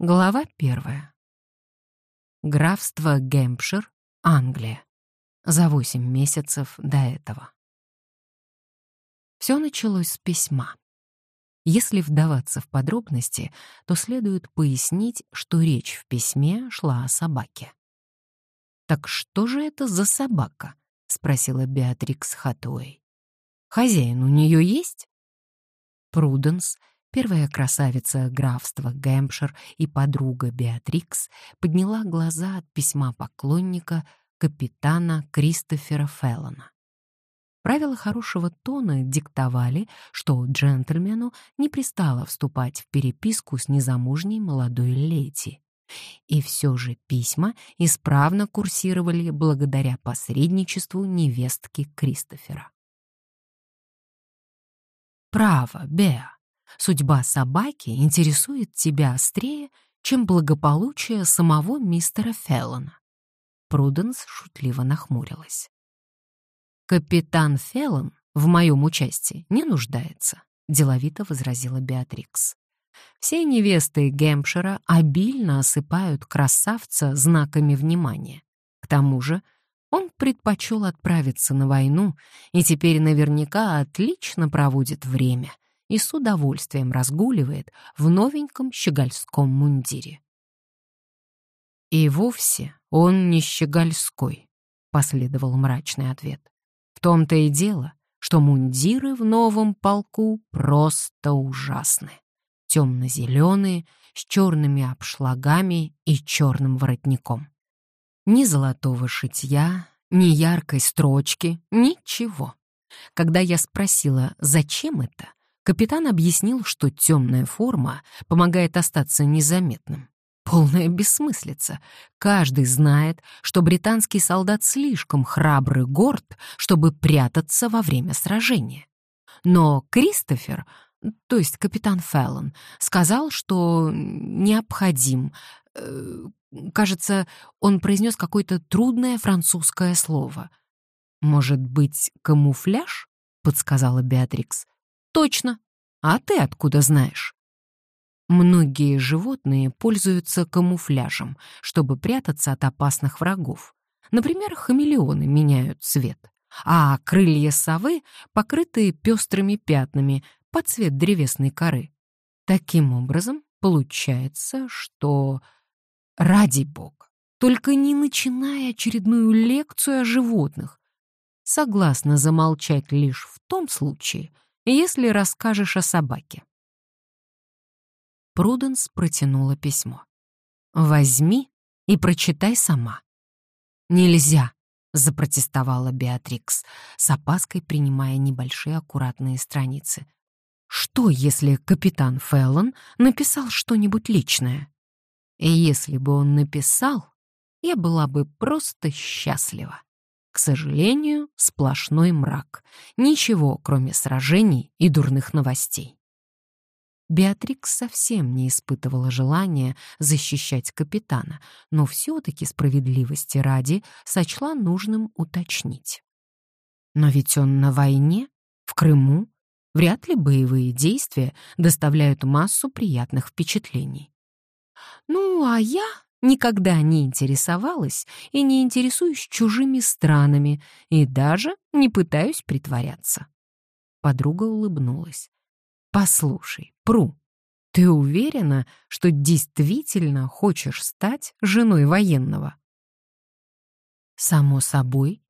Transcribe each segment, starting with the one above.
Глава первая. Графство Гэмпшир, Англия. За восемь месяцев до этого. Все началось с письма. Если вдаваться в подробности, то следует пояснить, что речь в письме шла о собаке. «Так что же это за собака?» — спросила Беатрикс Хатуэй. «Хозяин у нее есть?» Пруденс — Первая красавица графства Гэмпшир и подруга Беатрикс подняла глаза от письма поклонника капитана Кристофера Феллона. Правила хорошего тона диктовали, что джентльмену не пристало вступать в переписку с незамужней молодой леди. И все же письма исправно курсировали благодаря посредничеству невестки Кристофера. «Право, Беа, Судьба собаки интересует тебя острее, чем благополучие самого мистера Феллона. Пруденс шутливо нахмурилась. «Капитан Феллон в моем участии не нуждается», — деловито возразила Беатрикс. «Все невесты Гэмпшира обильно осыпают красавца знаками внимания. К тому же он предпочел отправиться на войну и теперь наверняка отлично проводит время, и с удовольствием разгуливает в новеньком щегольском мундире. «И вовсе он не щегольской», — последовал мрачный ответ. «В том-то и дело, что мундиры в новом полку просто ужасны. Темно-зеленые, с черными обшлагами и черным воротником. Ни золотого шитья, ни яркой строчки, ничего. Когда я спросила, зачем это, Капитан объяснил, что темная форма помогает остаться незаметным. Полная бессмыслица. Каждый знает, что британский солдат слишком храбрый горд, чтобы прятаться во время сражения. Но Кристофер, то есть капитан Феллон, сказал, что необходим. Э, кажется, он произнес какое-то трудное французское слово. «Может быть, камуфляж?» — подсказала Беатрикс. Точно. А ты откуда знаешь? Многие животные пользуются камуфляжем, чтобы прятаться от опасных врагов. Например, хамелеоны меняют цвет, а крылья совы покрыты пестрыми пятнами под цвет древесной коры. Таким образом, получается, что... Ради бога, только не начиная очередную лекцию о животных. Согласна замолчать лишь в том случае, если расскажешь о собаке. Пруденс протянула письмо. «Возьми и прочитай сама». «Нельзя», — запротестовала Беатрикс, с опаской принимая небольшие аккуратные страницы. «Что, если капитан Феллон написал что-нибудь личное?» «И если бы он написал, я была бы просто счастлива». К сожалению, сплошной мрак. Ничего, кроме сражений и дурных новостей. Беатрикс совсем не испытывала желания защищать капитана, но все-таки справедливости ради сочла нужным уточнить. Но ведь он на войне, в Крыму, вряд ли боевые действия доставляют массу приятных впечатлений. «Ну, а я никогда не интересовалась и не интересуюсь чужими странами и даже не пытаюсь притворяться. Подруга улыбнулась. «Послушай, Пру, ты уверена, что действительно хочешь стать женой военного?» Само собой,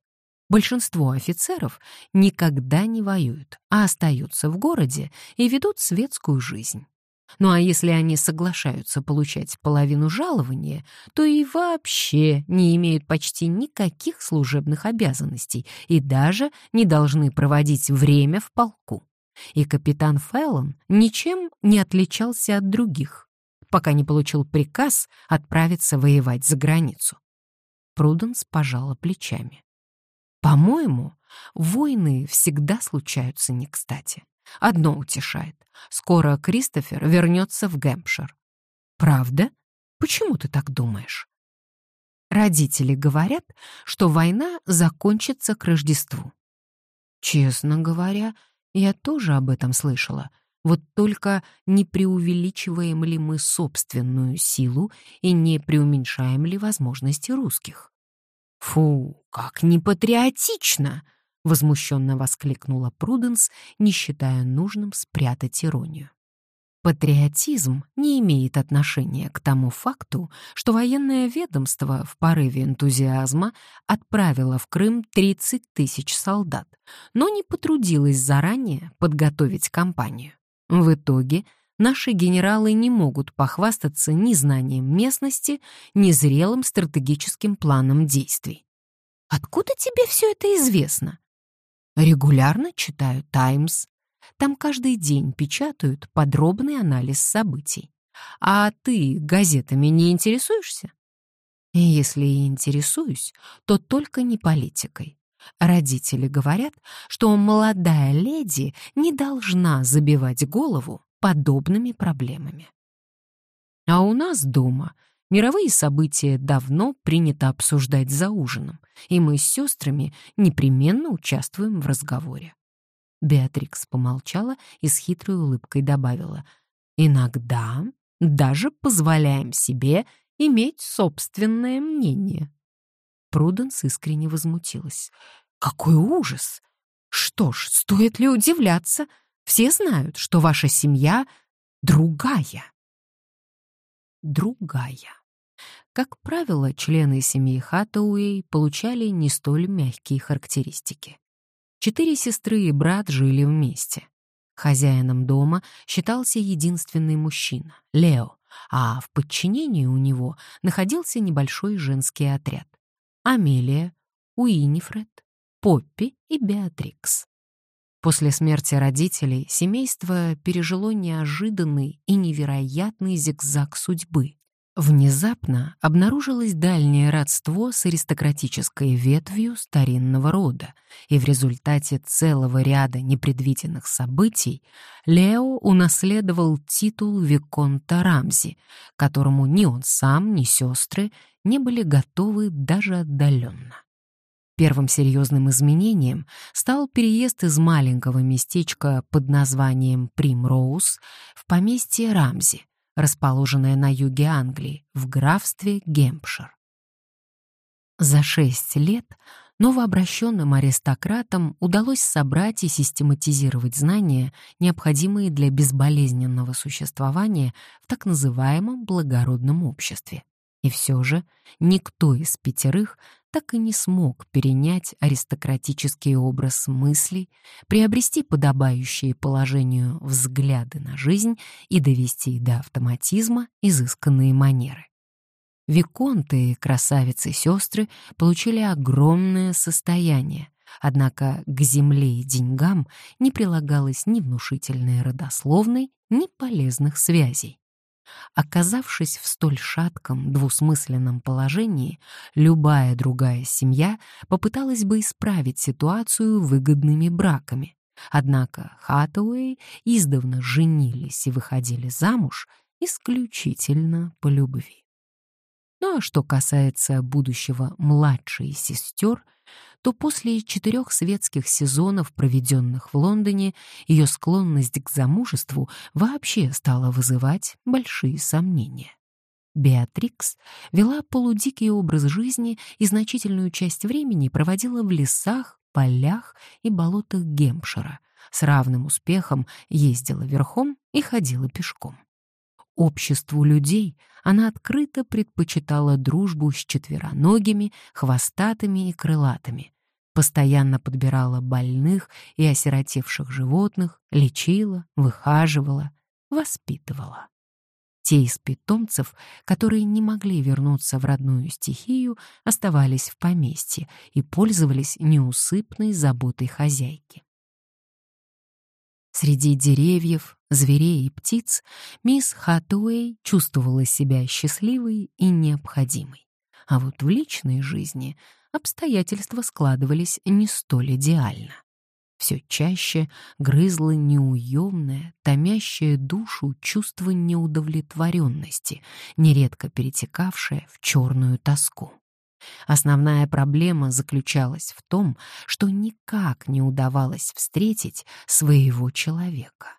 большинство офицеров никогда не воюют, а остаются в городе и ведут светскую жизнь. Ну а если они соглашаются получать половину жалования, то и вообще не имеют почти никаких служебных обязанностей и даже не должны проводить время в полку. И капитан Феллон ничем не отличался от других, пока не получил приказ отправиться воевать за границу. Пруденс пожала плечами. «По-моему, войны всегда случаются не кстати. Одно утешает. Скоро Кристофер вернется в Гэмпшир. Правда? Почему ты так думаешь? Родители говорят, что война закончится к Рождеству. Честно говоря, я тоже об этом слышала, Вот только не преувеличиваем ли мы собственную силу и не преуменьшаем ли возможности русских? «Фу, как непатриотично!» — возмущенно воскликнула Пруденс, не считая нужным спрятать иронию. Патриотизм не имеет отношения к тому факту, что военное ведомство в порыве энтузиазма отправило в Крым 30 тысяч солдат, но не потрудилось заранее подготовить кампанию. В итоге наши генералы не могут похвастаться ни знанием местности, ни зрелым стратегическим планом действий. Откуда тебе все это известно? Регулярно читаю «Таймс». Там каждый день печатают подробный анализ событий. А ты газетами не интересуешься? Если и интересуюсь, то только не политикой. Родители говорят, что молодая леди не должна забивать голову подобными проблемами. А у нас дома мировые события давно принято обсуждать за ужином, и мы с сестрами непременно участвуем в разговоре. Беатрикс помолчала и с хитрой улыбкой добавила, «Иногда даже позволяем себе иметь собственное мнение». Пруденс искренне возмутилась. «Какой ужас! Что ж, стоит ли удивляться? Все знают, что ваша семья другая». Другая. Как правило, члены семьи Хаттауэй получали не столь мягкие характеристики. Четыре сестры и брат жили вместе. Хозяином дома считался единственный мужчина — Лео, а в подчинении у него находился небольшой женский отряд. Амелия, Уинифред, Поппи и Беатрикс. После смерти родителей семейство пережило неожиданный и невероятный зигзаг судьбы. Внезапно обнаружилось дальнее родство с аристократической ветвью старинного рода, и в результате целого ряда непредвиденных событий Лео унаследовал титул Виконта Рамзи, которому ни он сам, ни сестры не были готовы даже отдаленно. Первым серьезным изменением стал переезд из маленького местечка под названием Примроуз в поместье Рамзи, расположенное на юге Англии, в графстве Гемпшир. За шесть лет новообращенным аристократам удалось собрать и систематизировать знания, необходимые для безболезненного существования в так называемом благородном обществе. И все же никто из пятерых так и не смог перенять аристократический образ мыслей, приобрести подобающие положению взгляды на жизнь и довести до автоматизма изысканные манеры. Виконты, красавицы-сестры получили огромное состояние, однако к земле и деньгам не прилагалось ни внушительной родословной, ни полезных связей. Оказавшись в столь шатком, двусмысленном положении, любая другая семья попыталась бы исправить ситуацию выгодными браками. Однако Хаттауэй издавна женились и выходили замуж исключительно по любви. Ну а что касается будущего младшей сестер, то после четырех светских сезонов, проведенных в Лондоне, ее склонность к замужеству вообще стала вызывать большие сомнения. Беатрикс вела полудикий образ жизни и значительную часть времени проводила в лесах, полях и болотах Гемпшира, с равным успехом ездила верхом и ходила пешком. Обществу людей она открыто предпочитала дружбу с четвероногими, хвостатыми и крылатыми, постоянно подбирала больных и осиротевших животных, лечила, выхаживала, воспитывала. Те из питомцев, которые не могли вернуться в родную стихию, оставались в поместье и пользовались неусыпной заботой хозяйки. Среди деревьев, зверей и птиц мисс Хатуэй чувствовала себя счастливой и необходимой. А вот в личной жизни обстоятельства складывались не столь идеально. Все чаще грызло неуемное, томящее душу чувство неудовлетворенности, нередко перетекавшее в черную тоску. Основная проблема заключалась в том, что никак не удавалось встретить своего человека.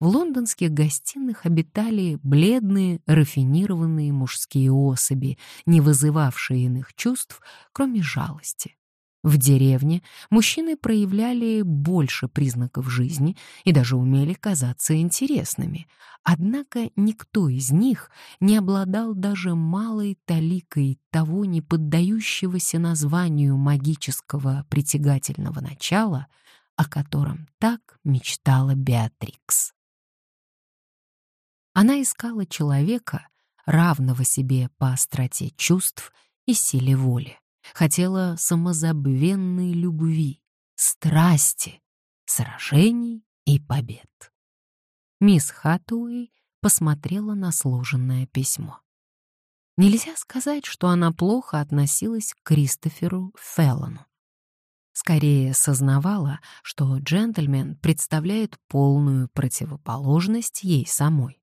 В лондонских гостиных обитали бледные, рафинированные мужские особи, не вызывавшие иных чувств, кроме жалости. В деревне мужчины проявляли больше признаков жизни и даже умели казаться интересными, однако никто из них не обладал даже малой таликой того не поддающегося названию магического притягательного начала, о котором так мечтала Беатрикс. Она искала человека, равного себе по остроте чувств и силе воли. Хотела самозабвенной любви, страсти, сражений и побед. Мисс Хатуэй посмотрела на сложенное письмо. Нельзя сказать, что она плохо относилась к Кристоферу Феллону. Скорее сознавала, что джентльмен представляет полную противоположность ей самой.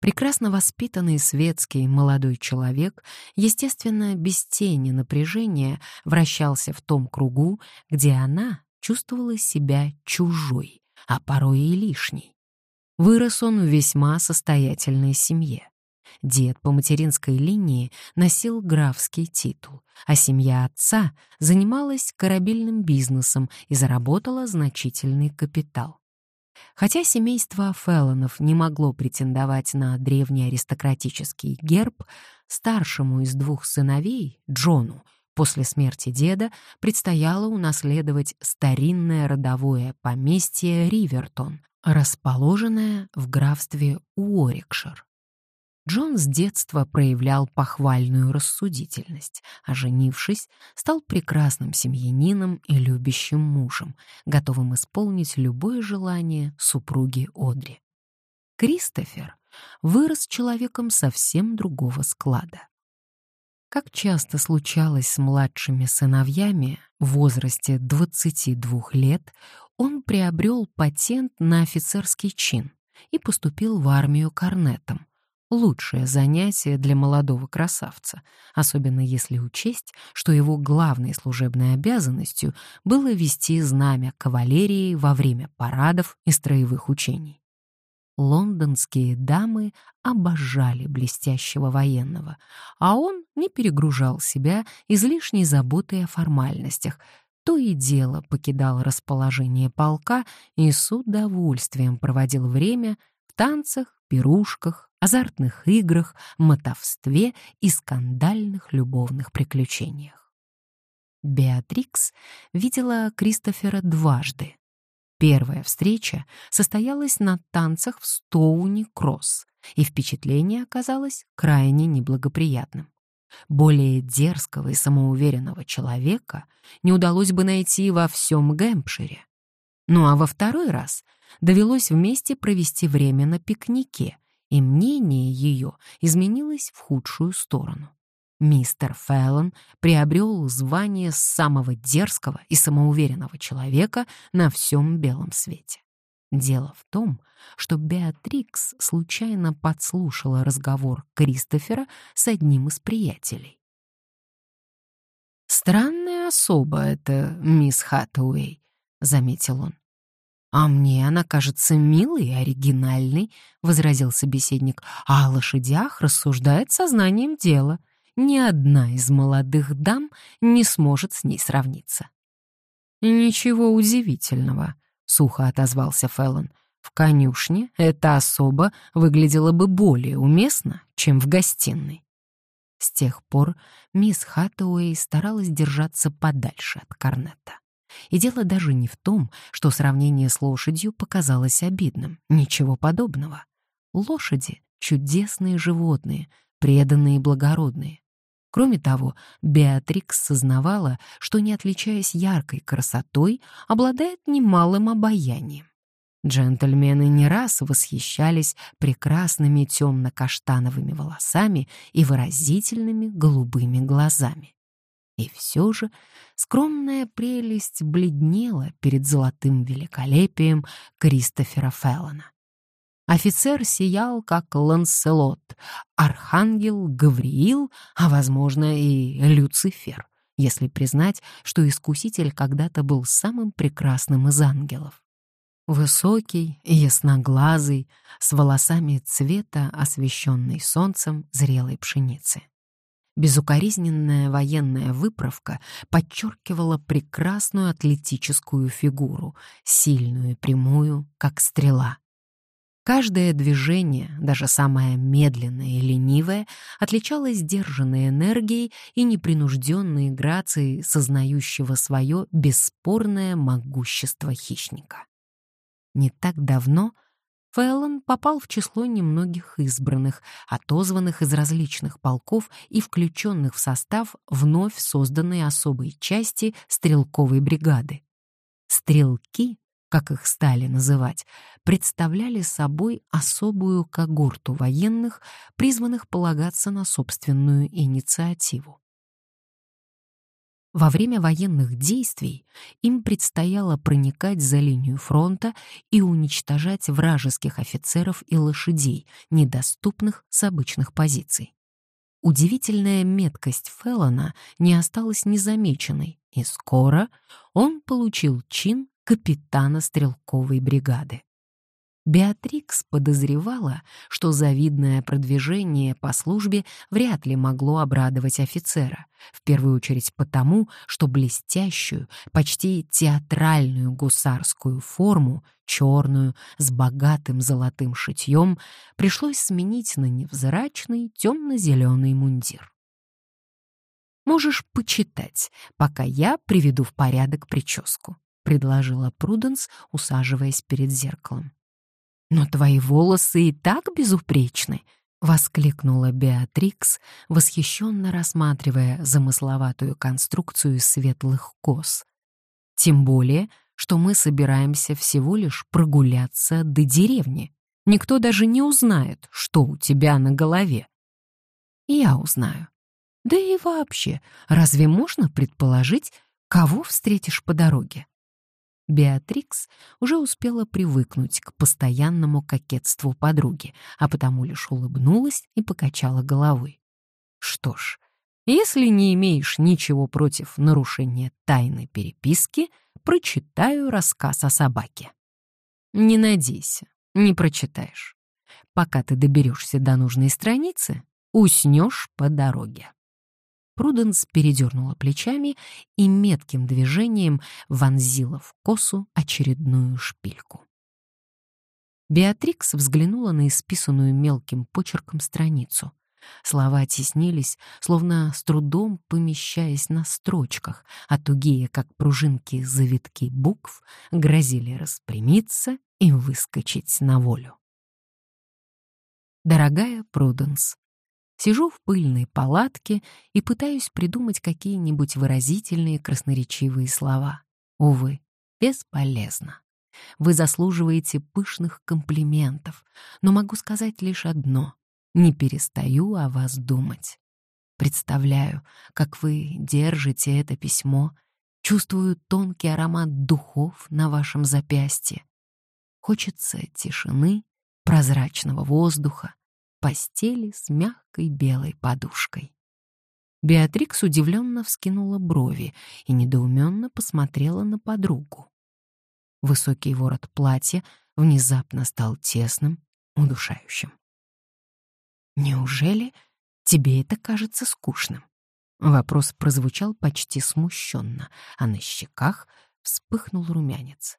Прекрасно воспитанный светский молодой человек, естественно, без тени напряжения, вращался в том кругу, где она чувствовала себя чужой, а порой и лишней. Вырос он в весьма состоятельной семье. Дед по материнской линии носил графский титул, а семья отца занималась корабельным бизнесом и заработала значительный капитал. Хотя семейство Феллонов не могло претендовать на древний аристократический герб, старшему из двух сыновей, Джону, после смерти деда предстояло унаследовать старинное родовое поместье Ривертон, расположенное в графстве Уорикшир. Джон с детства проявлял похвальную рассудительность, а женившись, стал прекрасным семьянином и любящим мужем, готовым исполнить любое желание супруги Одри. Кристофер вырос человеком совсем другого склада. Как часто случалось с младшими сыновьями, в возрасте 22 лет он приобрел патент на офицерский чин и поступил в армию корнетом, лучшее занятие для молодого красавца, особенно если учесть, что его главной служебной обязанностью было вести знамя кавалерии во время парадов и строевых учений. Лондонские дамы обожали блестящего военного, а он не перегружал себя излишней заботой о формальностях, то и дело покидал расположение полка и с удовольствием проводил время в танцах, пирушках, азартных играх, мотовстве и скандальных любовных приключениях. Беатрикс видела Кристофера дважды. Первая встреча состоялась на танцах в Стоуни-Кросс, и впечатление оказалось крайне неблагоприятным. Более дерзкого и самоуверенного человека не удалось бы найти во всем Гэмпшире. Ну а во второй раз довелось вместе провести время на пикнике, и мнение ее изменилось в худшую сторону. Мистер Феллон приобрел звание самого дерзкого и самоуверенного человека на всем белом свете. Дело в том, что Беатрикс случайно подслушала разговор Кристофера с одним из приятелей. «Странная особа это мисс Хаттуэй», — заметил он. «А мне она кажется милой и оригинальной», — возразил собеседник. «А о лошадях рассуждает сознанием дела. Ни одна из молодых дам не сможет с ней сравниться». «Ничего удивительного», — сухо отозвался Феллон. «В конюшне эта особа выглядела бы более уместно, чем в гостиной». С тех пор мисс Хаттауэй старалась держаться подальше от Корнета. И дело даже не в том, что сравнение с лошадью показалось обидным. Ничего подобного. Лошади — чудесные животные, преданные и благородные. Кроме того, Беатрикс сознавала, что, не отличаясь яркой красотой, обладает немалым обаянием. Джентльмены не раз восхищались прекрасными темно-каштановыми волосами и выразительными голубыми глазами. И все же скромная прелесть бледнела перед золотым великолепием Кристофера Феллона. Офицер сиял, как Ланселот, архангел Гавриил, а, возможно, и Люцифер, если признать, что Искуситель когда-то был самым прекрасным из ангелов. Высокий, ясноглазый, с волосами цвета, освещенной солнцем зрелой пшеницы. Безукоризненная военная выправка подчеркивала прекрасную атлетическую фигуру, сильную и прямую, как стрела. Каждое движение, даже самое медленное и ленивое, отличалось сдержанной энергией и непринужденной грацией сознающего свое бесспорное могущество хищника. Не так давно Феллон попал в число немногих избранных, отозванных из различных полков и включенных в состав вновь созданной особой части стрелковой бригады. Стрелки как их стали называть, представляли собой особую когорту военных, призванных полагаться на собственную инициативу. Во время военных действий им предстояло проникать за линию фронта и уничтожать вражеских офицеров и лошадей, недоступных с обычных позиций. Удивительная меткость Феллона не осталась незамеченной, и скоро он получил чин капитана стрелковой бригады. Беатрикс подозревала, что завидное продвижение по службе вряд ли могло обрадовать офицера, в первую очередь потому, что блестящую, почти театральную гусарскую форму, черную, с богатым золотым шитьем, пришлось сменить на невзрачный темно-зеленый мундир. «Можешь почитать, пока я приведу в порядок прическу», предложила Пруденс, усаживаясь перед зеркалом. «Но твои волосы и так безупречны!» — воскликнула Беатрикс, восхищенно рассматривая замысловатую конструкцию светлых кос. «Тем более, что мы собираемся всего лишь прогуляться до деревни. Никто даже не узнает, что у тебя на голове». «Я узнаю. Да и вообще, разве можно предположить, кого встретишь по дороге?» Беатрикс уже успела привыкнуть к постоянному кокетству подруги, а потому лишь улыбнулась и покачала головой. Что ж, если не имеешь ничего против нарушения тайной переписки, прочитаю рассказ о собаке. Не надейся, не прочитаешь. Пока ты доберешься до нужной страницы, уснешь по дороге. Пруденс передернула плечами и метким движением вонзила в косу очередную шпильку. Беатрикс взглянула на исписанную мелким почерком страницу. Слова теснились, словно с трудом помещаясь на строчках, а тугие, как пружинки завитки букв, грозили распрямиться и выскочить на волю. Дорогая Пруденс, Сижу в пыльной палатке и пытаюсь придумать какие-нибудь выразительные красноречивые слова. Увы, бесполезно. Вы заслуживаете пышных комплиментов, но могу сказать лишь одно — не перестаю о вас думать. Представляю, как вы держите это письмо, чувствую тонкий аромат духов на вашем запястье. Хочется тишины, прозрачного воздуха, постели с мягкой белой подушкой. Беатрикс удивленно вскинула брови и недоуменно посмотрела на подругу. Высокий ворот платья внезапно стал тесным, удушающим. «Неужели тебе это кажется скучным?» Вопрос прозвучал почти смущенно, а на щеках вспыхнул румянец.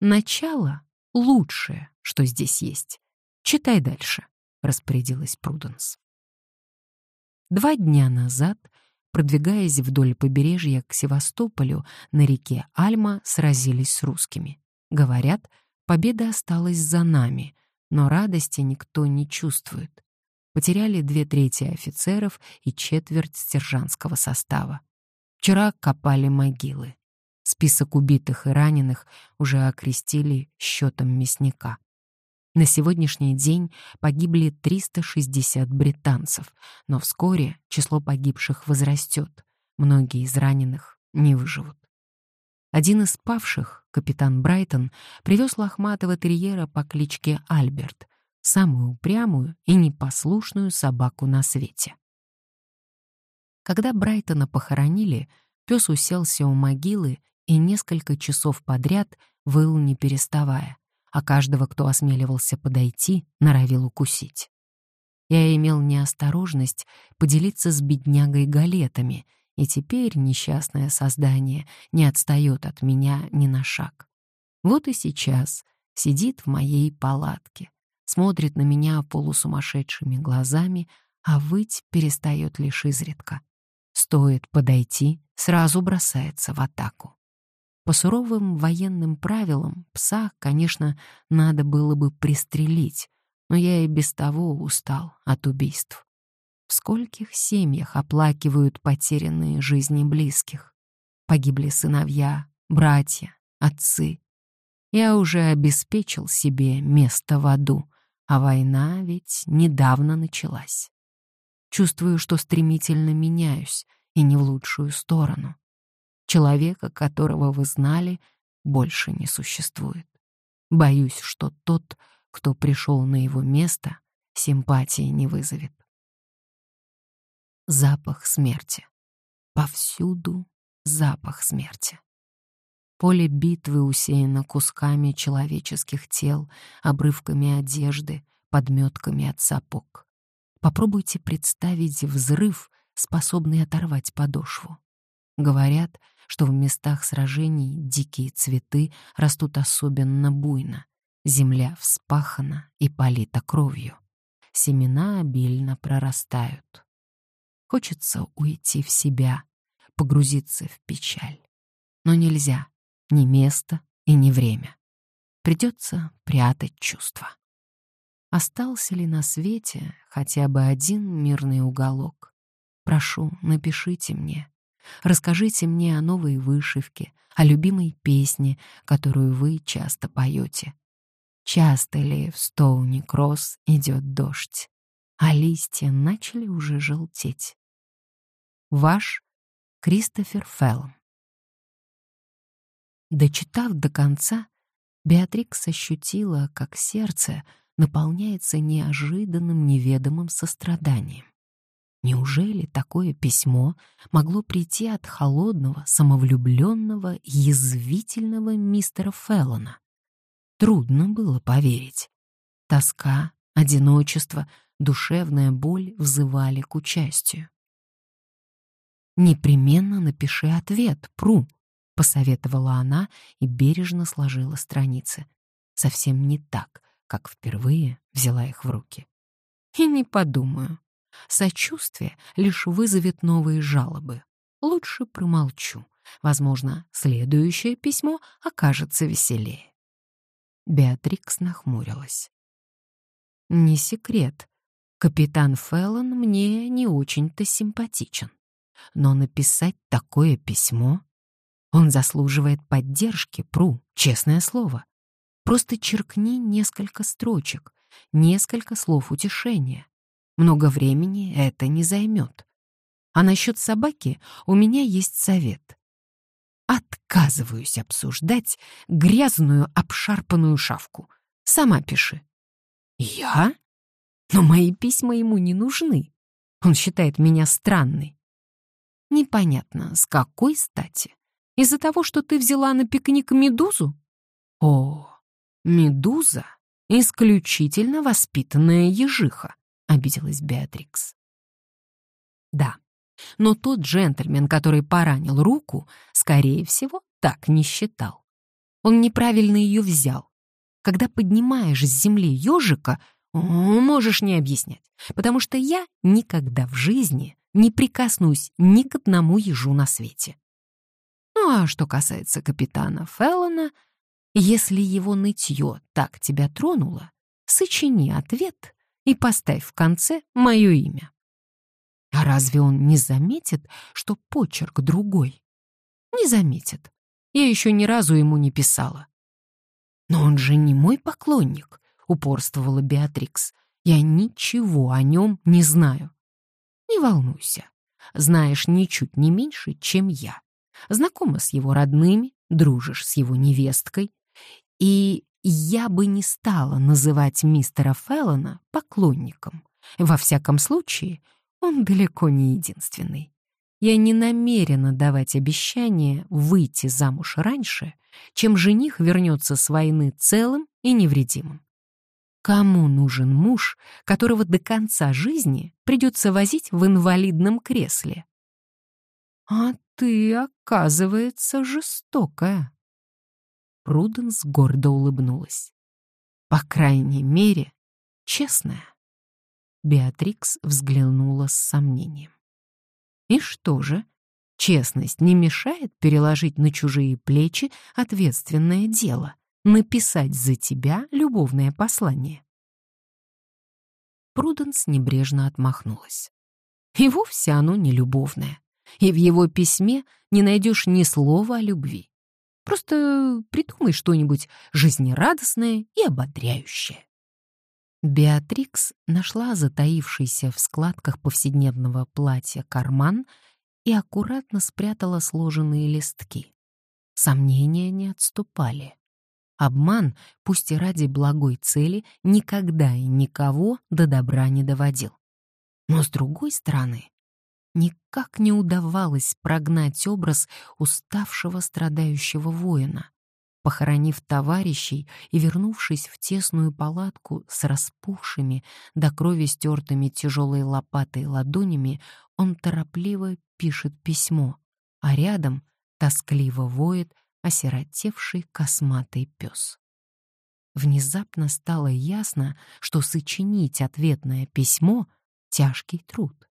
«Начало — лучшее, что здесь есть. Читай дальше». — распорядилась Пруденс. Два дня назад, продвигаясь вдоль побережья к Севастополю, на реке Альма сразились с русскими. Говорят, победа осталась за нами, но радости никто не чувствует. Потеряли две трети офицеров и четверть сержантского состава. Вчера копали могилы. Список убитых и раненых уже окрестили счетом мясника. На сегодняшний день погибли 360 британцев, но вскоре число погибших возрастет. Многие из раненых не выживут. Один из павших, капитан Брайтон, привез лохматого терьера по кличке Альберт, самую упрямую и непослушную собаку на свете. Когда Брайтона похоронили, пес уселся у могилы и несколько часов подряд выл не переставая, а каждого, кто осмеливался подойти, норовил укусить. Я имел неосторожность поделиться с беднягой галетами, и теперь несчастное создание не отстает от меня ни на шаг. Вот и сейчас сидит в моей палатке, смотрит на меня полусумасшедшими глазами, а выть перестает лишь изредка. Стоит подойти, сразу бросается в атаку. По суровым военным правилам пса, конечно, надо было бы пристрелить, но я и без того устал от убийств. В скольких семьях оплакивают потерянные жизни близких? Погибли сыновья, братья, отцы. Я уже обеспечил себе место в аду, а война ведь недавно началась. Чувствую, что стремительно меняюсь, и не в лучшую сторону. Человека, которого вы знали, больше не существует. Боюсь, что тот, кто пришел на его место, симпатии не вызовет. Запах смерти. Повсюду запах смерти. Поле битвы усеяно кусками человеческих тел, обрывками одежды, подметками от сапог. Попробуйте представить взрыв, способный оторвать подошву. Говорят, что в местах сражений дикие цветы растут особенно буйно. Земля вспахана и полита кровью. Семена обильно прорастают. Хочется уйти в себя, погрузиться в печаль. Но нельзя, ни место и ни время. Придется прятать чувства. Остался ли на свете хотя бы один мирный уголок? Прошу, напишите мне. Расскажите мне о новой вышивке, о любимой песне, которую вы часто поете. Часто ли в Стоуни-Кросс идет дождь, а листья начали уже желтеть? Ваш Кристофер Феллон. Дочитав до конца, Беатрикс ощутила, как сердце — наполняется неожиданным неведомым состраданием. Неужели такое письмо могло прийти от холодного, самовлюбленного, язвительного мистера Феллона? Трудно было поверить. Тоска, одиночество, душевная боль взывали к участию. «Непременно напиши ответ, Пру», — посоветовала она и бережно сложила страницы. Совсем не так, как впервые взяла их в руки. И не подумаю. Сочувствие лишь вызовет новые жалобы. Лучше промолчу. Возможно, следующее письмо окажется веселее. Беатрикс нахмурилась. Не секрет. Капитан Феллон мне не очень-то симпатичен. Но написать такое письмо... Он заслуживает поддержки, Пру, честное слово. Просто черкни несколько строчек, несколько слов утешения. Много времени это не займет. А насчет собаки у меня есть совет. Отказываюсь обсуждать грязную обшарпанную шавку. Сама пиши. Я? Но мои письма ему не нужны. Он считает меня странной. Непонятно, с какой стати? Из-за того, что ты взяла на пикник медузу? О, «Медуза — исключительно воспитанная ежиха», — обиделась Беатрикс. «Да, но тот джентльмен, который поранил руку, скорее всего, так не считал. Он неправильно ее взял. Когда поднимаешь с земли ежика, можешь не объяснять, потому что я никогда в жизни не прикоснусь ни к одному ежу на свете. Ну а что касается капитана Феллона — если его нытье так тебя тронуло, сочини ответ и поставь в конце мое имя. А разве он не заметит, что почерк другой? Не заметит. Я еще ни разу ему не писала. Но он же не мой поклонник, упорствовала Беатрикс. Я ничего о нем не знаю. Не волнуйся. Знаешь ничуть не меньше, чем я. Знакома с его родными, дружишь с его невесткой, и я бы не стала называть мистера Феллона поклонником. Во всяком случае, он далеко не единственный. я не намерена давать обещание выйти замуж раньше, чем жених вернется с войны целым и невредимым. Кому нужен муж, которого до конца жизни придется возить в инвалидном кресле? А ты, оказывается, жестокая. Пруденс гордо улыбнулась. По крайней мере, честная. Беатрикс взглянула с сомнением. И что же, честность не мешает переложить на чужие плечи ответственное дело, написать за тебя любовное послание? Пруденс небрежно отмахнулась. И вовсе оно не любовное, и в его письме не найдешь ни слова о любви. Просто придумай что-нибудь жизнерадостное и ободряющее. Беатрикс нашла затаившийся в складках повседневного платья карман и аккуратно спрятала сложенные листки. Сомнения не отступали. Обман, пусть и ради благой цели, никогда и никого до добра не доводил. Но, с другой стороны, никак не удавалось прогнать образ уставшего страдающего воина, Похоронив товарищей и вернувшись в тесную палатку с распухшими, до крови стертыми тяжелой лопатой ладонями, он торопливо пишет письмо, а рядом тоскливо воет осиротевший косматый пес. Внезапно стало ясно, что сочинить ответное письмо — тяжкий труд.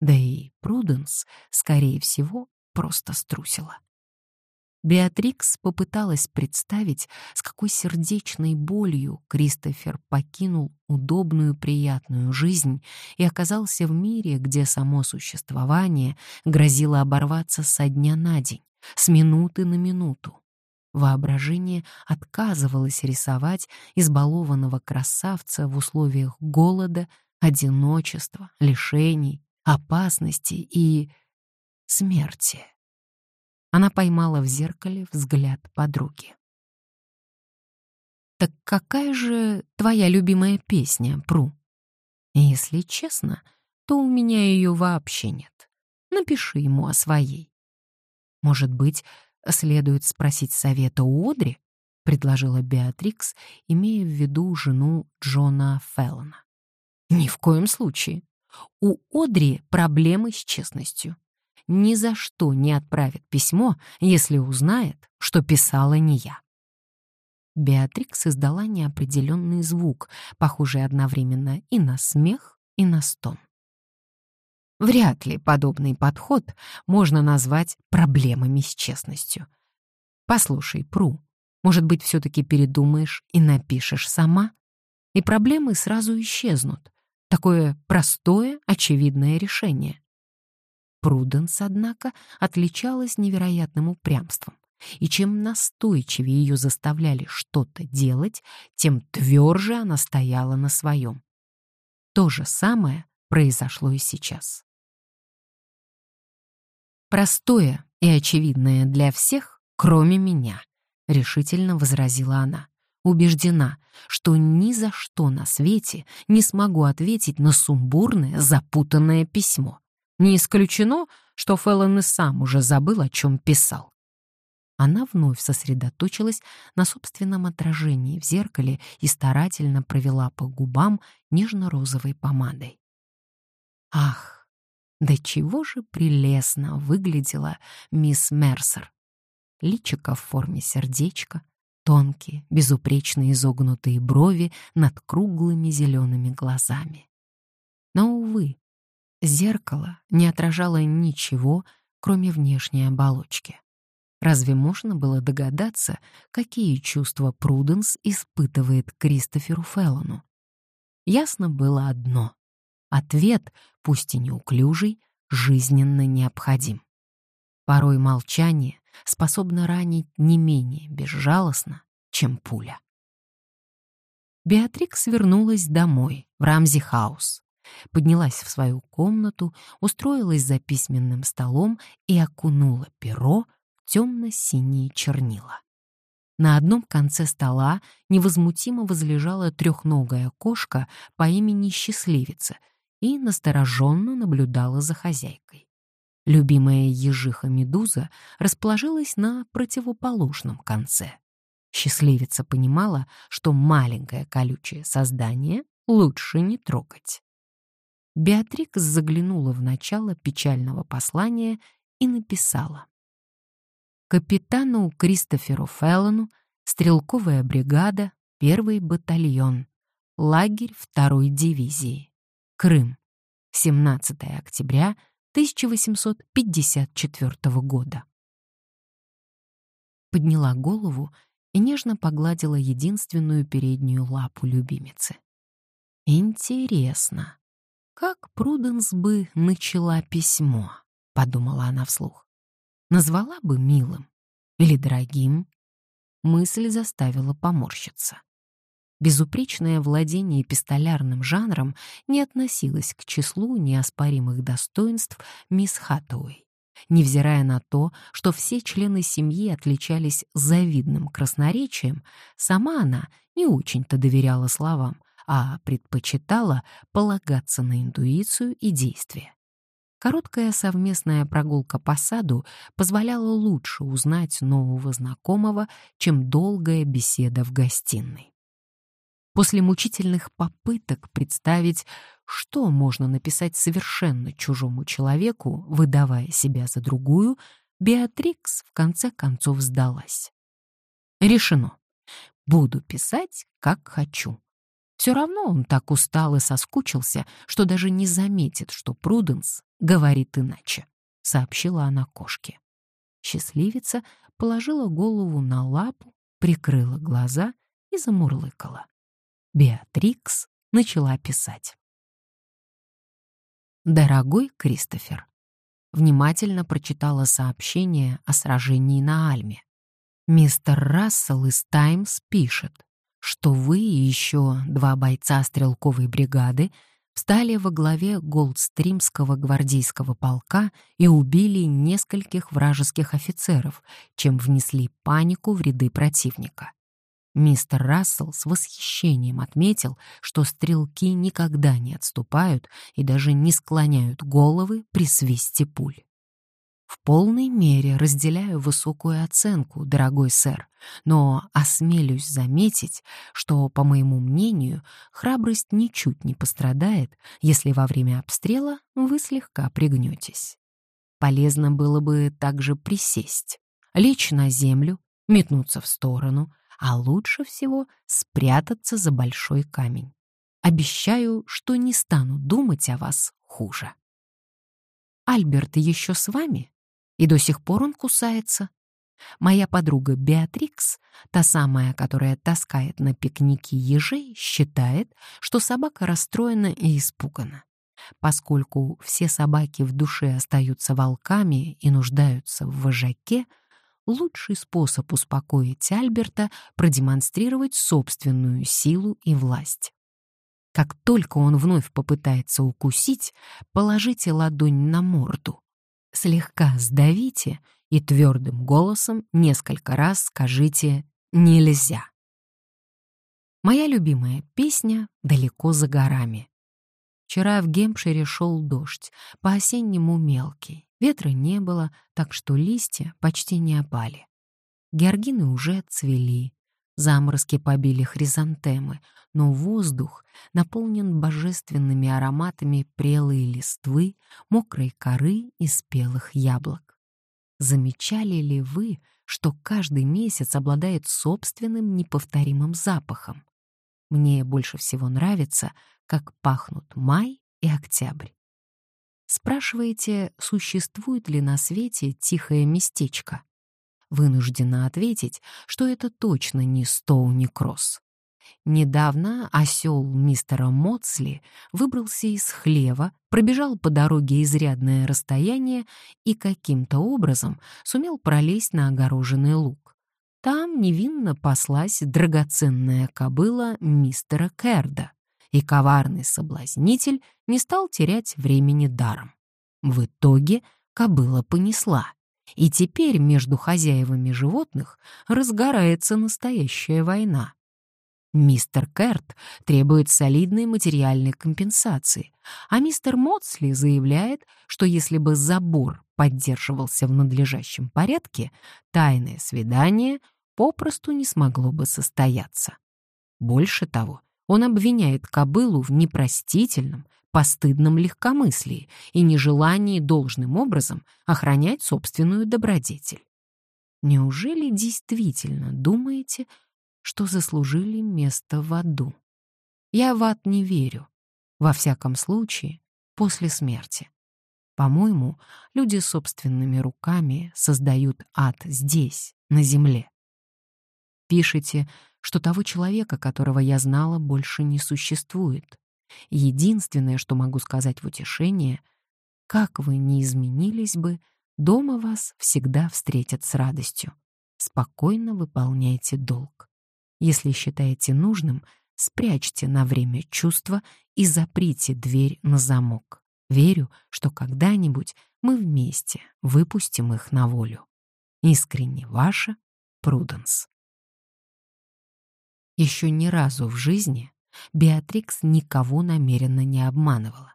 Да и Пруденс, скорее всего, просто струсила. Беатрикс попыталась представить, с какой сердечной болью Кристофер покинул удобную приятную жизнь и оказался в мире, где само существование грозило оборваться со дня на день, с минуты на минуту. Воображение отказывалось рисовать избалованного красавца в условиях голода, одиночества, лишений, опасности и смерти. Она поймала в зеркале взгляд подруги. «Так какая же твоя любимая песня, Пру?» «Если честно, то у меня ее вообще нет. Напиши ему о своей». «Может быть, следует спросить совета у Одри?» — предложила Беатрикс, имея в виду жену Джона Феллона. «Ни в коем случае. У Одри проблемы с честностью ни за что не отправит письмо, если узнает, что писала не я. Беатрикс издала неопределенный звук, похожий одновременно и на смех, и на стон. Вряд ли подобный подход можно назвать проблемами с честностью. Послушай, Пру, может быть, все-таки передумаешь и напишешь сама? И проблемы сразу исчезнут. Такое простое, очевидное решение. Пруденс, однако, отличалась невероятным упрямством. И чем настойчивее ее заставляли что-то делать, тем тверже она стояла на своем. То же самое произошло и сейчас. «Простое и очевидное для всех, кроме меня», — решительно возразила она. Убеждена, что ни за что на свете не смогу ответить на сумбурное, запутанное письмо. Не исключено, что Феллон и сам уже забыл, о чем писал. Она вновь сосредоточилась на собственном отражении в зеркале и старательно провела по губам нежно-розовой помадой. Ах, да чего же прелестно выглядела мисс Мерсер. Личико в форме сердечка, тонкие, безупречно изогнутые брови над круглыми зелеными глазами. Но, увы, Зеркало не отражало ничего, кроме внешней оболочки. Разве можно было догадаться, какие чувства Пруденс испытывает Кристоферу Феллону? Ясно было одно — ответ, пусть и неуклюжий, жизненно необходим. Порой молчание способно ранить не менее безжалостно, чем пуля. Беатрикс вернулась домой, в Рамзи-хаус, поднялась в свою комнату, устроилась за письменным столом и окунула перо в темно-синие чернила. На одном конце стола невозмутимо возлежала трехногая кошка по имени Счастливица и настороженно наблюдала за хозяйкой. Любимая ежиха-медуза расположилась на противоположном конце. Счастливица понимала, что маленькое колючее создание лучше не трогать. Беатрикс заглянула в начало печального послания и написала. Капитану Кристоферу Феллону, стрелковая бригада, первый батальон, лагерь второй дивизии, Крым, 17 октября 1854 года. Подняла голову и нежно погладила единственную переднюю лапу любимицы. Интересно, как Пруденс бы начала письмо, подумала она вслух. Назвала бы милым или дорогим. Мысль заставила поморщиться. Безупречное владение пистолярным жанром не относилось к числу неоспоримых достоинств мисс Хаттуэй, невзирая на то, что все члены семьи отличались завидным красноречием, сама она не очень-то доверяла словам, а предпочитала полагаться на интуицию и действия. Короткая совместная прогулка по саду позволяла лучше узнать нового знакомого, чем долгая беседа в гостиной. После мучительных попыток представить, что можно написать совершенно чужому человеку, выдавая себя за другую, Беатрикс в конце концов сдалась. Решено. Буду писать, как хочу. Все равно он так устал и соскучился, что даже не заметит, что Пруденс говорит иначе, сообщила она кошке. Счастливица положила голову на лапу, прикрыла глаза и замурлыкала. Беатрикс начала писать. «Дорогой Кристофер, внимательно прочитала сообщение о сражении на Альме. Мистер Рассел из «Таймс» пишет, что вы и еще два бойца стрелковой бригады встали во главе Голдстримского гвардейского полка и убили нескольких вражеских офицеров, чем внесли панику в ряды противника. Мистер Рассел с восхищением отметил, что стрелки никогда не отступают и даже не склоняют головы при свисте пуль. В полной мере разделяю высокую оценку, дорогой сэр, но осмелюсь заметить, что, по моему мнению, храбрость ничуть не пострадает, если во время обстрела вы слегка пригнетесь. Полезно было бы также присесть, лечь на землю, метнуться в сторону, а лучше всего спрятаться за большой камень. Обещаю, что не стану думать о вас хуже. Альберт еще с вами? И до сих пор он кусается? Моя подруга Беатрикс, та самая, которая таскает на пикники ежей, считает, что собака расстроена и испугана. Поскольку все собаки в душе остаются волками и нуждаются в вожаке, лучший способ успокоить Альберта — продемонстрировать собственную силу и власть. Как только он вновь попытается укусить, положите ладонь на морду. Слегка сдавите и твердым голосом несколько раз скажите «нельзя». Моя любимая песня «Далеко за горами». Вчера в Гемпшире шел дождь, по-осеннему мелкий. Ветра не было, так что листья почти не опали. Георгины уже цвели, заморозки побили хризантемы, но воздух наполнен божественными ароматами прелой листвы, мокрой коры и спелых яблок. Замечали ли вы, что каждый месяц обладает собственным неповторимым запахом? Мне больше всего нравится, как пахнут май и октябрь. Спрашиваете, существует ли на свете тихое местечко? Вынуждена ответить, что это точно не Стоуни Кросс. Недавно осел мистера Моцли выбрался из хлева, пробежал по дороге изрядное расстояние и каким-то образом сумел пролезть на огороженный луг. Там невинно паслась драгоценная кобыла мистера Керда и коварный соблазнитель не стал терять времени даром. В итоге кобыла понесла, и теперь между хозяевами животных разгорается настоящая война. Мистер Керт требует солидной материальной компенсации, а мистер Моцли заявляет, что если бы забор поддерживался в надлежащем порядке, тайное свидание попросту не смогло бы состояться. Больше того, он обвиняет кобылу в непростительном, постыдном легкомыслии и нежелании должным образом охранять собственную добродетель. Неужели действительно думаете, что заслужили место в аду. Я в ад не верю. Во всяком случае, после смерти. По-моему, люди собственными руками создают ад здесь, на земле. Пишите, что того человека, которого я знала, больше не существует. Единственное, что могу сказать в утешение, как вы не изменились бы, дома вас всегда встретят с радостью. Спокойно выполняйте долг. Если считаете нужным, спрячьте на время чувства и заприте дверь на замок. Верю, что когда-нибудь мы вместе выпустим их на волю. Искренне ваша Пруденс. Еще ни разу в жизни Беатрикс никого намеренно не обманывала.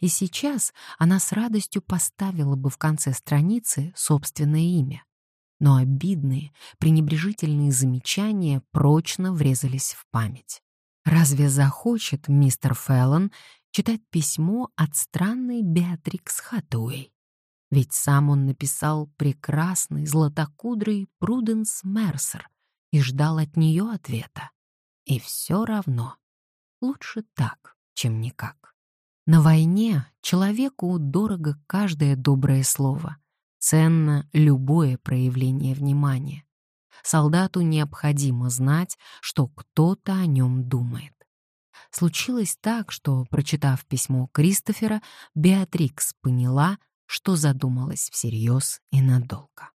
И сейчас она с радостью поставила бы в конце страницы собственное имя но обидные, пренебрежительные замечания прочно врезались в память. Разве захочет мистер Феллон читать письмо от странной Беатрикс Хатуэй? Ведь сам он написал прекрасный златокудрый Пруденс Мерсер и ждал от нее ответа. И все равно лучше так, чем никак. На войне человеку дорого каждое доброе слово — Ценно любое проявление внимания. Солдату необходимо знать, что кто-то о нем думает. Случилось так, что, прочитав письмо Кристофера, Беатрикс поняла, что задумалась всерьез и надолго.